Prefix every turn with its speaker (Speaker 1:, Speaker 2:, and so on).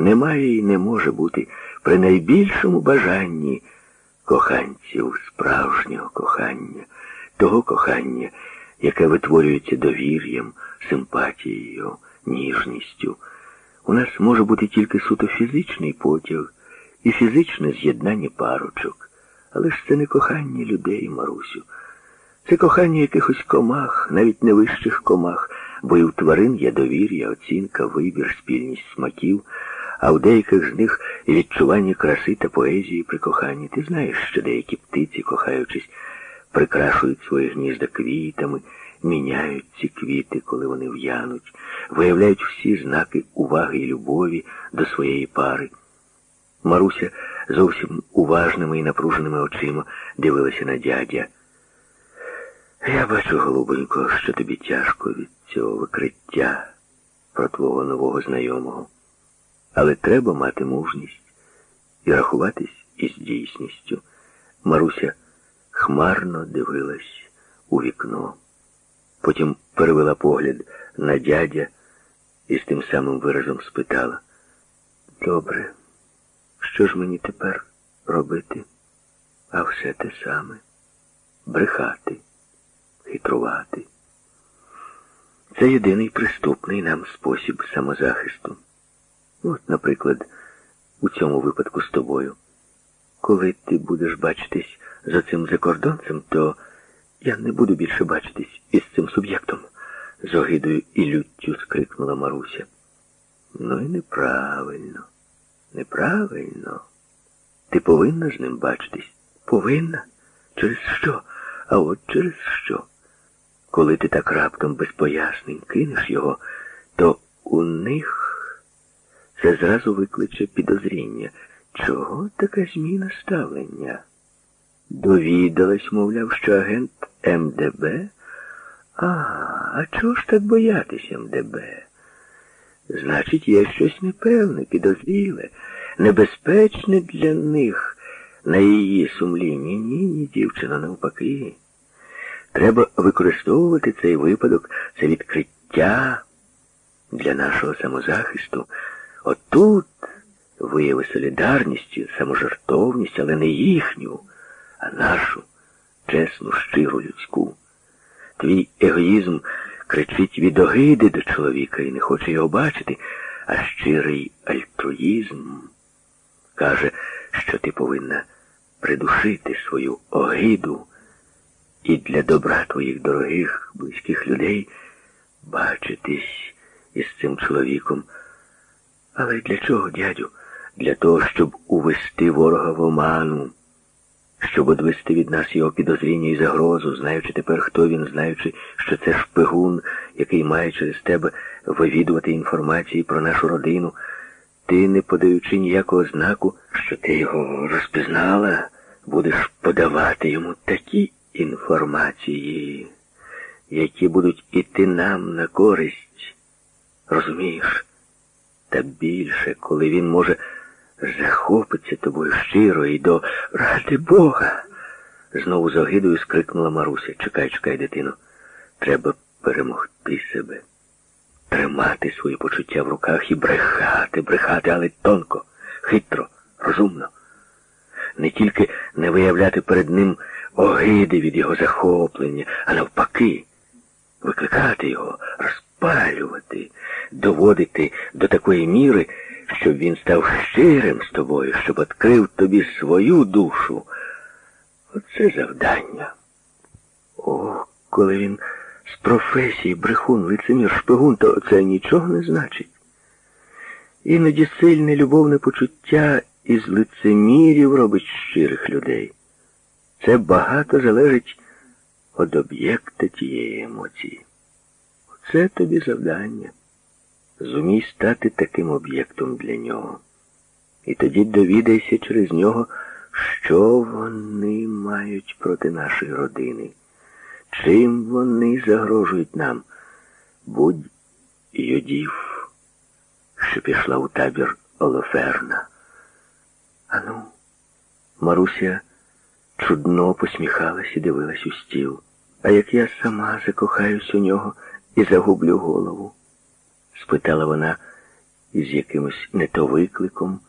Speaker 1: немає і не може бути при найбільшому бажанні коханців справжнього кохання, того кохання, яке витворюється довір'ям, симпатією, ніжністю. У нас може бути тільки суто фізичний потяг і фізичне з'єднання парочок. Але ж це не кохання людей, Марусю. Це кохання якихось комах, навіть не вищих комах, бо і у тварин є довір'я, оцінка, вибір, спільність смаків, а в деяких з них відчування краси та поезії при коханні. Ти знаєш, що деякі птиці, кохаючись, прикрашують свої гнізда квітами, міняють ці квіти, коли вони в'януть, виявляють всі знаки уваги і любові до своєї пари. Маруся зовсім уважними і напруженими очима дивилася на дядя. Я бачу, голубонько, що тобі тяжко від цього викриття про твого нового знайомого. Але треба мати мужність і рахуватись із дійсністю. Маруся хмарно дивилась у вікно. Потім перевела погляд на дядя і з тим самим виразом спитала. Добре, що ж мені тепер робити? А все те саме брехати хитрувати. Це єдиний приступний нам спосіб самозахисту. От, наприклад, у цьому випадку з тобою. Коли ти будеш бачитись за цим закордонцем, то я не буду більше бачитись із цим суб'єктом, з огидою і люттю скрикнула Маруся. Ну і неправильно, неправильно. Ти повинна з ним бачитись? Повинна? Через що? А от через що? Коли ти так раптом без пояснень кинеш його, то у них це зразу викличе підозріння. Чого така зміна ставлення? Довідалась, мовляв, що агент МДБ? А, а чого ж так боятися МДБ? Значить, є щось непевне, підозріле, небезпечне для них на її сумлінні. Ні, ні, дівчина, навпаки. Треба використовувати цей випадок, це відкриття для нашого самозахисту. Отут вияви солідарність, саможертовність, але не їхню, а нашу чесну, щиру людську. Твій егоїзм кричить від огиди до чоловіка і не хоче його бачити, а щирий альтруїзм каже, що ти повинна придушити свою огиду і для добра твоїх дорогих, близьких людей бачитись із цим чоловіком. Але для чого, дядю? Для того, щоб увести ворога в оману, щоб одвести від нас його підозріння і загрозу, знаючи тепер, хто він, знаючи, що це шпигун, який має через тебе вивідувати інформації про нашу родину, ти, не подаючи ніякого знаку, що ти його розпізнала, будеш подавати йому такі інформації, які будуть іти нам на користь. Розумієш? Та більше, коли він може захопиться тобою щиро і до ради Бога. Знову з огидою скрикнула Маруся. Чекай, чекай, дитино. Треба перемогти себе, тримати свої почуття в руках і брехати, брехати, але тонко, хитро, розумно. Не тільки не виявляти перед ним огиди від його захоплення, а навпаки, викликати його, розпалювати, доводити до такої міри, щоб він став щирим з тобою, щоб відкрив тобі свою душу. Оце завдання. О, коли він з професії брехун, лицемір, шпигун, то це нічого не значить. Іноді сильне любовне почуття із лицемірів робить щирих людей. Це багато залежить від об'єкта тієї емоції. Це тобі завдання. Зумій стати таким об'єктом для нього. І тоді довідайся через нього, що вони мають проти нашої родини, чим вони загрожують нам. Будь юдів, що пішла у табір Олоферна. Ану, Маруся чудно посміхалась і дивилась у стіл. А як я сама закохаюсь у нього і загублю голову? Спитала вона із якимось не то викликом,